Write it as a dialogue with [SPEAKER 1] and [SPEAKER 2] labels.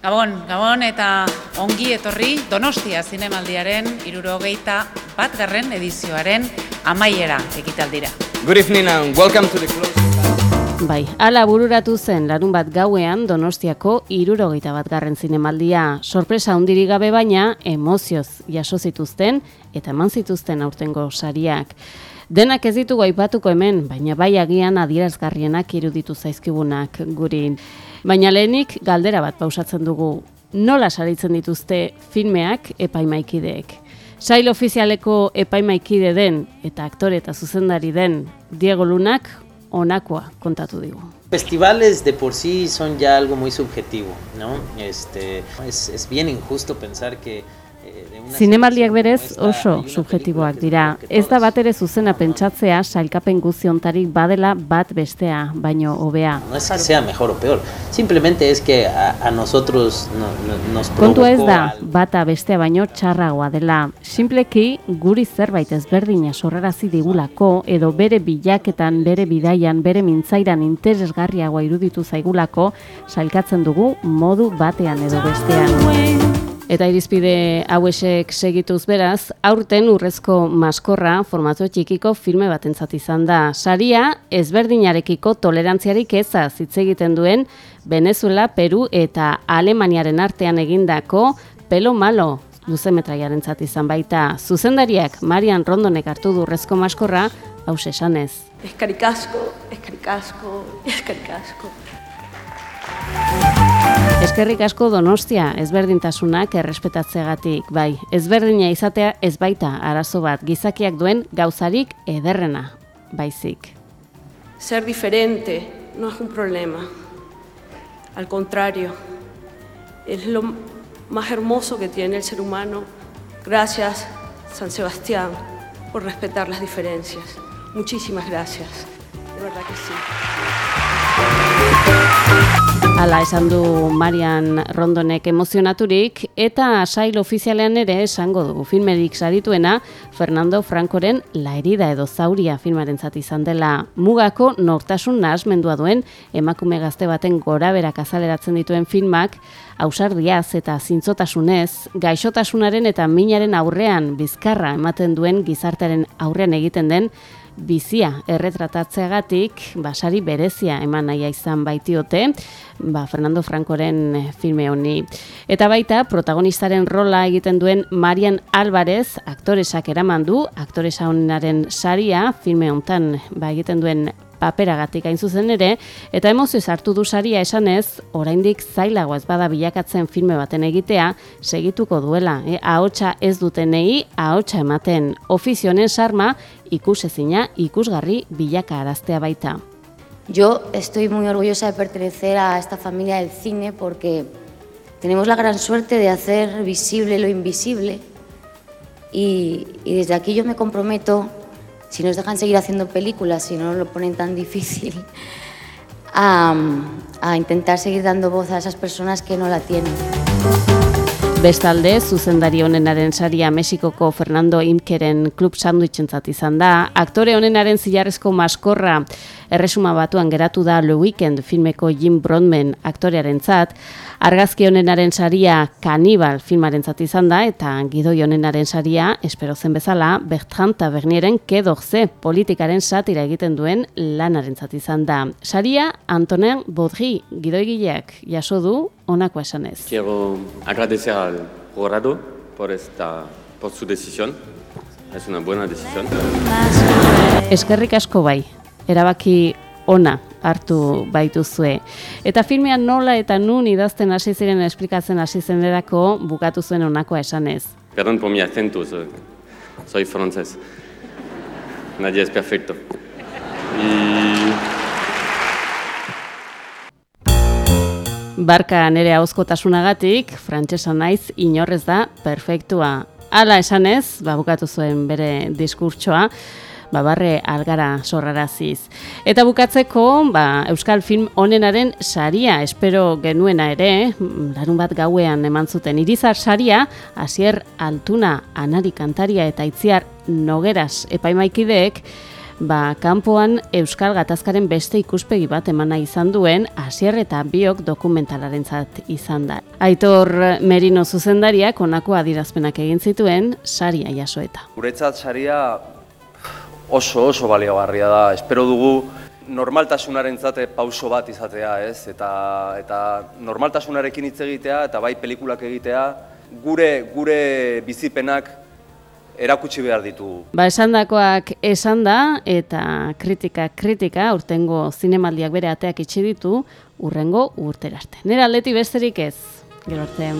[SPEAKER 1] Gabon, Gabon eta ongi etorri Donostia Zinemaldiaren irurogeita bat garren edizioaren amaiera ekitaldira.
[SPEAKER 2] Good evening and welcome to the close.
[SPEAKER 3] Bai, ala bururatu zen larun bat gauean Donostiako irurogeita bat garren zinemaldia. Sorpresa hundiri gabe baina emozioz jaso zituzten eta eman zituzten aurtengo sariak. Denak ez ditugu aipatuko hemen, baina bai agian adierazgarrienak iruditu zaizkigunak guri. Baina lehenik galdera bat pausatzen dugu. Nola saritzen dituzte filmeak epaimaikideek? Sail ofizialeko epaimaikide den eta aktore eta zuzendari den Diego Lunak onakoa kontatu digu.
[SPEAKER 4] Festivales de por sí son ya algo muy subjetivo, ¿no? Este, es, es bien injusto pensar que
[SPEAKER 3] Zinemaldiak berez oso subjetiboak dira. Ez da bat ere zuzena pentsatzea sailkapen guztiontarik badela bat bestea, baino hobea.
[SPEAKER 4] No es que sea mejor o peor, simplemente es que a, a nosotros no, no, nos
[SPEAKER 3] Kontua ez da, bata bestea baino txarragoa dela. Simpleki guri zerbait ezberdina sorrerazi digulako edo bere bilaketan, bere bidaian, bere mintzairan interesgarriagoa iruditu zaigulako sailkatzen dugu modu batean edo bestean. Eta irizpide hauesek segituz beraz, aurten urrezko maskorra formatu txikiko filme batentzat izan da. Saria ezberdinarekiko tolerantziarik eza hitz egiten duen Venezuela, Peru eta Alemaniaren artean egindako pelo malo luzemetraiaren izan baita. Zuzendariak Marian Rondonek hartu du urrezko maskorra, haus esanez.
[SPEAKER 5] Eskarikasko, eskarikasko, eskarikasko.
[SPEAKER 3] Eskerrik asko Donostia ezberdintasunak errespetatzegatik, bai, ezberdina izatea ez baita arazo bat gizakiak duen gauzarik ederrena, baizik.
[SPEAKER 5] Ser diferente no es un problema. Al contrario, es lo más hermoso que tiene el ser humano. Gracias, San Sebastián, por respetar las diferencias. Muchísimas gracias. De verdad que sí.
[SPEAKER 3] Hala esan du Marian Rondonek emozionaturik eta sail ofizialean ere esango dugu. Filmerik sarituena Fernando Francoren La herida edo zauria filmaren izan dela. Mugako nortasun nahasmendua duen emakume gazte baten gora berak azaleratzen dituen filmak ausardiaz eta zintzotasunez, gaixotasunaren eta minaren aurrean bizkarra ematen duen gizartaren aurrean egiten den bizia erretratatzeagatik basari berezia eman naia izan baitiote ba, Fernando Francoren filme honi. Eta baita protagonistaren rola egiten duen Marian Alvarez aktoresak eraman du, aktoresa honenaren saria filme hontan ba, egiten duen paperagatik hain zuzen ere, eta emozioz hartu du saria esanez, oraindik zailago ez bada bilakatzen filme baten egitea, segituko duela. E, ahotsa ez dutenei, ahotsa ematen ofizionen sarma, ikusezina, ikusgarri bilaka araztea baita.
[SPEAKER 6] Yo estoy muy orgullosa de pertenecer a esta familia del cine porque tenemos la gran suerte de hacer visible lo invisible y, y desde aquí yo me comprometo si nos dejan seguir haciendo películas, si no nos lo ponen tan difícil, a, a intentar seguir dando voz a esas personas que no la tienen.
[SPEAKER 3] Bestalde, zuzendari honenaren saria Mexikoko Fernando Imkeren klub sandwichen izan da, aktore honenaren zilarrezko maskorra erresuma batuan geratu da Le Weekend filmeko Jim Brodman aktorearen zat, argazki honenaren saria Kanibal filmaren zat izan da, eta gidoi honenaren saria, espero zen bezala, Bertrand Tavernieren kedorze politikaren satira egiten duen lanaren zat izan da. Saria Antonin Baudry gidoi gileak jaso du honako esanez.
[SPEAKER 7] Quiero agradecer al jurado por, esta, por su decisión. Es una buena decisión.
[SPEAKER 3] Eskerrik asko bai, erabaki ona hartu baituzue. Eta filmean nola eta nun idazten hasi ziren esplikatzen hasi zenderako bukatu zuen onakoa esanez.
[SPEAKER 7] Perdón por mi acento, soy, soy francés. Nadie es perfecto. Y
[SPEAKER 3] Barka nere hauzkotasunagatik, frantsesa naiz inorrez da perfektua. Hala esanez, ba, bukatu zuen bere diskurtsoa, babarre algara sorraraziz. Eta bukatzeko, ba, Euskal Film onenaren saria, espero genuena ere, larun bat gauean eman zuten irizar saria, hasier altuna, anari kantaria eta itziar nogeraz epaimaikideek, ba, kanpoan Euskal Gatazkaren beste ikuspegi bat emana izan duen Asier eta Biok dokumentalarentzat izan da. Aitor Merino zuzendariak honako adirazpenak egin zituen saria jasoeta.
[SPEAKER 8] Guretzat saria oso oso baliogarria da. Espero dugu normaltasunarentzat pauso bat izatea, ez? Eta eta normaltasunarekin hitz egitea eta bai pelikulak egitea gure gure bizipenak erakutsi behar ditugu.
[SPEAKER 3] Ba, esandakoak esan da eta kritika kritika urtengo zinemaldiak bere ateak itxi ditu urrengo urterarte. Nera aldeti besterik ez. Gero arte.